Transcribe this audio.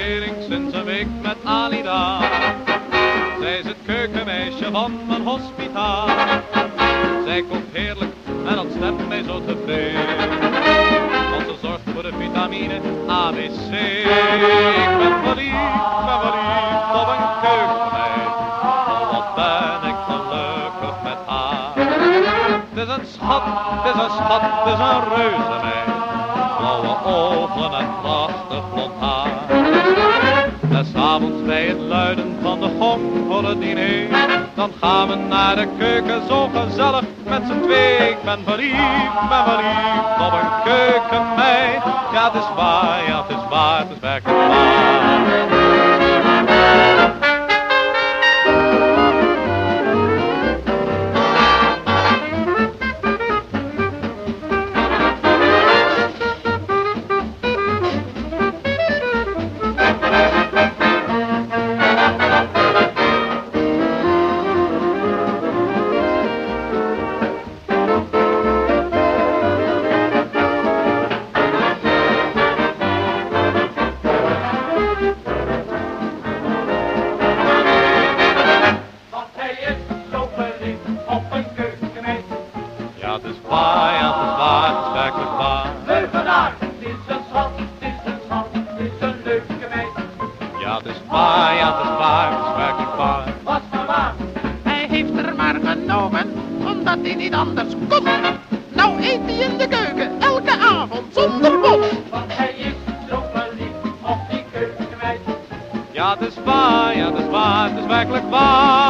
Verkering sinds een week met Alida. Zij is het keukenmeisje van mijn hospitaal. Zij kookt heerlijk en dat mij zo tevreden. Want ze zorgt voor de vitamine ABC. Ik ben verliefd, ben verliefd op een keukenmeid. Oh, wat ben ik gelukkig met haar. Het is een schat, het is een schat, het is een reuze meid. Blauwe ogen en prachtig blond haar. Des avonds bij het luiden van de gong voor het diner. Dan gaan we naar de keuken zo gezellig met z'n twee. Ik ben verliefd, ben verliefd op een keukenmeid. Ja, het is waar, ja, het is waar, het is werkelijk waar. Het is waar, ja, het is waar, het is werkelijk waar. Leugenaar, het is een schat, het is een schat, het is een leuke meid. Ja, het is waar, ja, het is waar, het is werkelijk waar. Was maar waar, Hij heeft er maar genomen, omdat hij niet anders kon. Nou eet hij in de keuken, elke avond zonder bot. want hij is zo verliefd op die keukenmeid. Ja, het is waar, ja, het is waar, het is werkelijk waar.